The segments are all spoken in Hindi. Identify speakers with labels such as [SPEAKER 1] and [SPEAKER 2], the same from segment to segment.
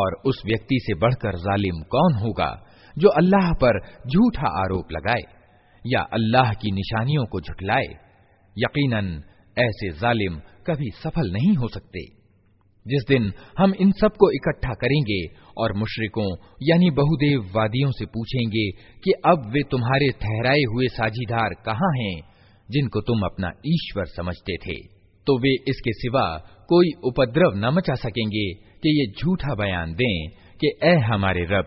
[SPEAKER 1] और उस व्यक्ति से बढ़कर जालिम कौन होगा जो अल्लाह पर झूठा आरोप लगाए या अल्लाह की निशानियों को झुठलाए यकीनन ऐसे जालिम कभी सफल नहीं हो सकते जिस दिन हम इन सबको इकट्ठा करेंगे और मुशरिकों, यानी बहुदेव वादियों से पूछेंगे कि अब वे तुम्हारे ठहराए हुए साझीदार कहाँ हैं, जिनको तुम अपना ईश्वर समझते थे। तो वे इसके सिवा कोई उपद्रव न मचा सकेंगे कि ये झूठा बयान दें कि, ए हमारे रब,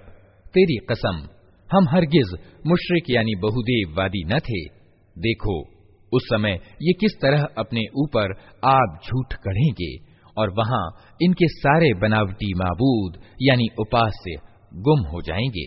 [SPEAKER 1] तेरी कसम, हम हरगिज मुशरिक यानी बहुदेव वादी न थे। देखो, उस समय ये किस तरह अपने ऊपर आप झूठ कढ़ेंगे? और वहाँ इनके सारे बनावटी मबूद यानी उपास्य गुम हो जाएँगे।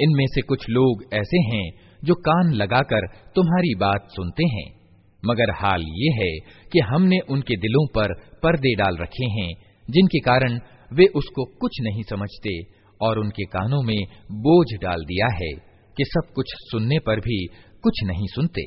[SPEAKER 1] इनमें से कुछ लोग ऐसे हैं जो कान लगाकर तुम्हारी बात सुनते हैं। मगर हाल ये है कि हमने उनके दिलों पर पर्दे डाल रखे हैं, जिनके कारण वे उसको कुछ नहीं समझते और उनके कानों में बोझ डाल दिया है कि सब कुछ सुनने पर भी कुछ नहीं सुनते।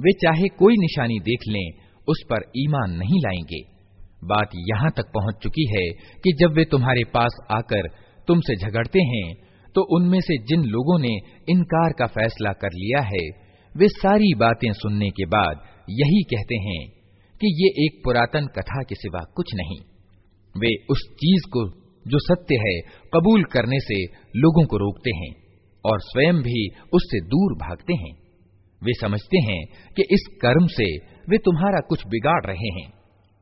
[SPEAKER 1] वे चाहे कोई निशानी देख लें, उस पर ईमान नहीं लाएँगे। बात यहाँ तक पहुँच चुकी है कि जब वे तुम्हारे पास आकर तुमसे झगड़ते हैं तो उनमें से जिन लोगों ने इनकार का फैसला कर लिया है, वे सारी बातें सुनने के बाद यही कहते हैं कि ये एक पुरातन कथा के सिवा कुछ नहीं। वे उस चीज़ को, जो सत्य है, कबूल करने से लोगों को रोकते हैं और स्वयं भी उससे दूर भागते हैं। वे समझते हैं कि इस कर्म से वे तुम्हारा कुछ बिगाड़ रहे हैं।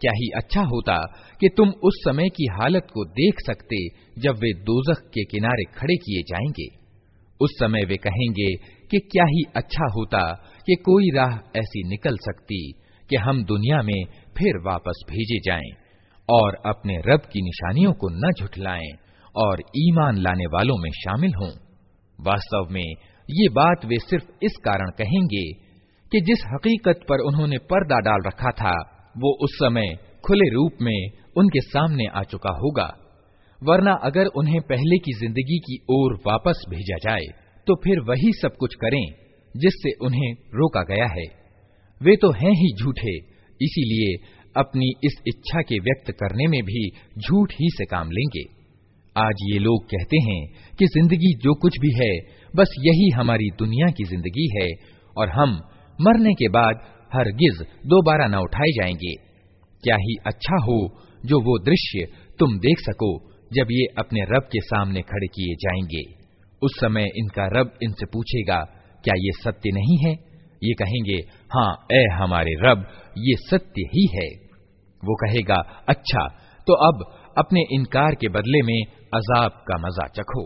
[SPEAKER 1] क्या ही अच्छा होता कि तुम उस समय की हालत को देख सकते जब वे दोजख के किनारे खड़े किए जाएँगे। उस समय वे कहेंगे कि क्या ही अच्छा होता कि कोई राह ऐसी निकल सकती कि हम दुनिया में फिर वापस भेजे जाएँ और अपने रब की निशानियों को न झुठलाएँ और ईमान लाने वालों में शामिल हों। वास्तव में ये बात वे सिर्फ़ इस कारण कहेंगे कि जिस हकीकत पर उन्होंने पर्दा डाल रखा था, वो उस समय खुले रूप में उनके सामने आ चुका होगा। वरना अगर उन्हें पहले की ज़िंदगी की ओर वापस भेजा जाए तो फिर वही सब कुछ करें जिससे उन्हें रोका गया है। वे तो हैं ही झूठे, इसीलिए अपनी इस इच्छा के व्यक्त करने में भी झूठ ही से काम लेंगे। आज ये लोग कहते हैं कि ज़िंदगी जो कुछ भी है, बस यही हमारी दुनिया की ज़िंदगी है और हम मरने के बाद हरगिज दोबारा न उठाए जाएँगे। क्या ही अच्छा हो जो वो दृश्य तुम देख सको जब ये अपने रब के सामने खड़े किए जाएँगे। उस समय इनका रब इनसे पूछेगा, क्या ये सत्य नहीं है? ये कहेंगे हाँ ए हमारे रब, ये सत्य ही है। वो कहेगा अच्छा तो अब अपने इनकार के बदले में अजाब का मजा चखो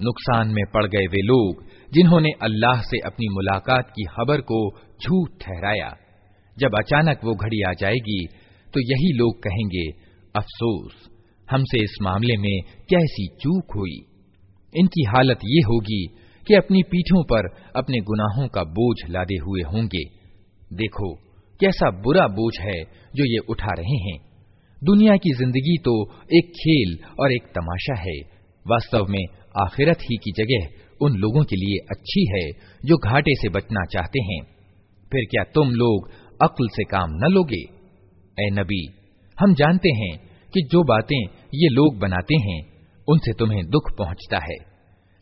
[SPEAKER 1] नुकसान में पड़ गए वे लोग, जिन्होंने अल्लाह से अपनी मुलाकात की खबर को झूठ ठहराया। जब अचानक वो घड़ी आ जाएगी तो यही लोग कहेंगे, अफसोस, हमसे इस मामले में कैसी चूक हुई? इनकी हालत ये होगी कि अपनी पीठों पर अपने गुनाहों का बोझ लादे हुए होंगे। देखो, कैसा बुरा बोझ है जो ये उठा रहे हैं। दुनिया की ज़िंदगी तो एक खेल और एक तमाशा है। वास्तव में आखिरत ही की जगह उन लोगों के लिए अच्छी है जो घाटे से बचना चाहते हैं। फिर क्या तुम लोग अक्ल से काम न लोगे? ए नबी, हम जानते हैं कि जो बातें ये लोग बनाते हैं, उनसे तुम्हें दुख पहुँचता है।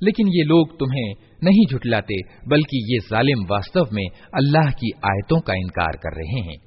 [SPEAKER 1] लेकिन ये लोग तुम्हें नहीं झुटलाते, बल्कि ये जालिम वास्तव में अल्लाह की आयतों का इनकार कर रहे हैं।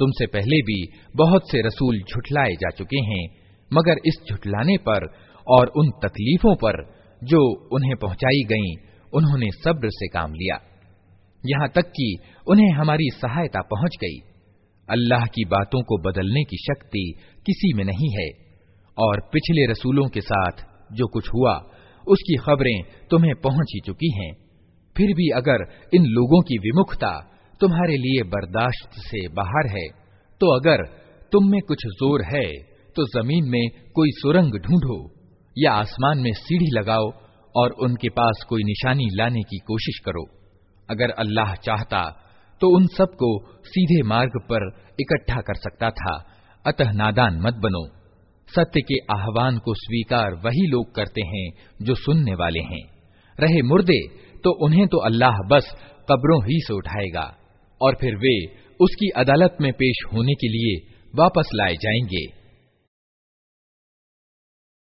[SPEAKER 1] तुमसे पहले भी बहुत से रसूल झुठलाए जा चुके हैं मगर इस झुठलाने पर और उन तकलीफों पर जो उन्हें पहुंचाई गईं, उन्होंने सब्र से काम लिया। यहाँ तक कि उन्हें हमारी सहायता पहुँच गई। अल्लाह की बातों को बदलने की शक्ति किसी में नहीं है और पिछले रसूलों के साथ जो कुछ हुआ उसकी खबरें तुम्हें पहुँच ही चुकी हैं। फिर भी अगर इन लोगों की विमुखता तुम्हारे लिए बर्दाश्त से बाहर है तो अगर तुम में कुछ ज़ोर है तो ज़मीन में कोई सुरंग ढूंढो। या आसमान में सीढ़ी लगाओ और उनके पास कोई निशानी लाने की कोशिश करो। अगर अल्लाह चाहता तो उन सबको सीधे मार्ग पर इकट्ठा कर सकता था। अतः नादान मत बनो। सत्य के आह्वान को स्वीकार वही लोग करते हैं जो सुनने वाले हैं। रहे मुर्दे तो उन्हें तो अल्लाह बस कब्रों ही से उठाएगा और फिर वे उसकी अदालत में पेश होने के लिए वापस लाए जाएँगे।